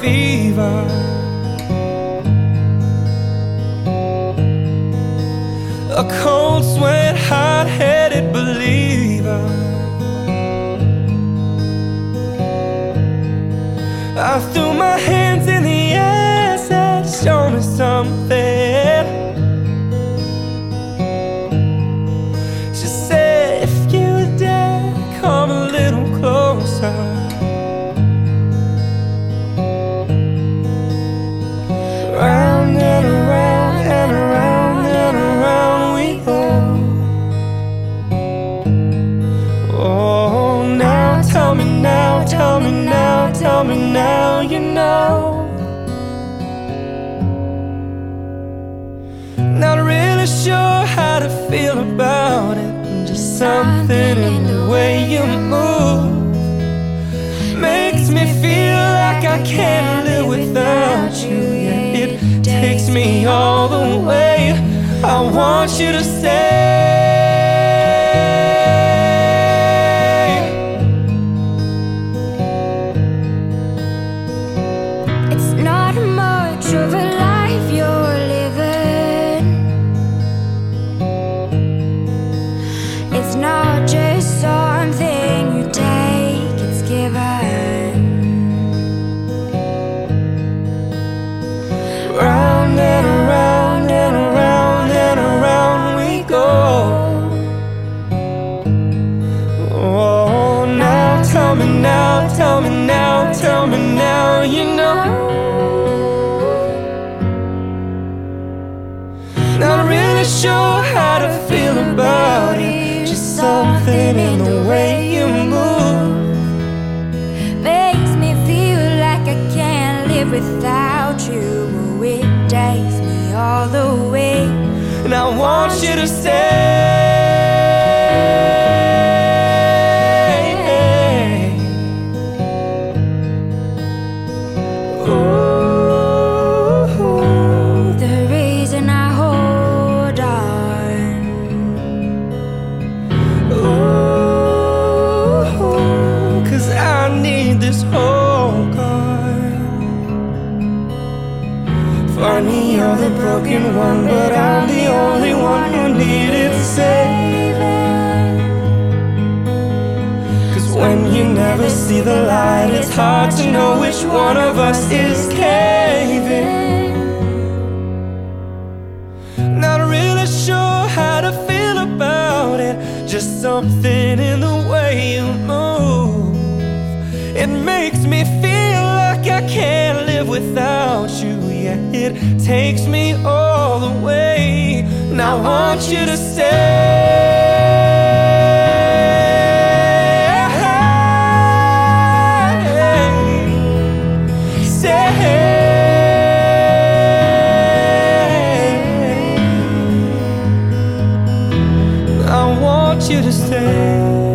fever. A cold sweat, hot headed believer. I threw my hands in the air, said, Show me something. Tell me now, tell me now, you know. Not really sure how to feel about it. Just something in the way you move makes me feel like I can't live without you. Yeah, it takes me all the way. I want you to stay. Tell me now, tell me now, tell me now, you know. Not really sure how to feel about it. Just something in the way you move. Makes me feel like I can't live without you. It takes me all the way. And I want you to stay. Funny, you're the broken one, but I'm the only one who needed saving. Cause when you never see the light, it's hard to know which one of us is caving. Not really sure how to feel about it, just something in the way you move. It makes me feel takes me all the way. And I want you to stay. You to stay.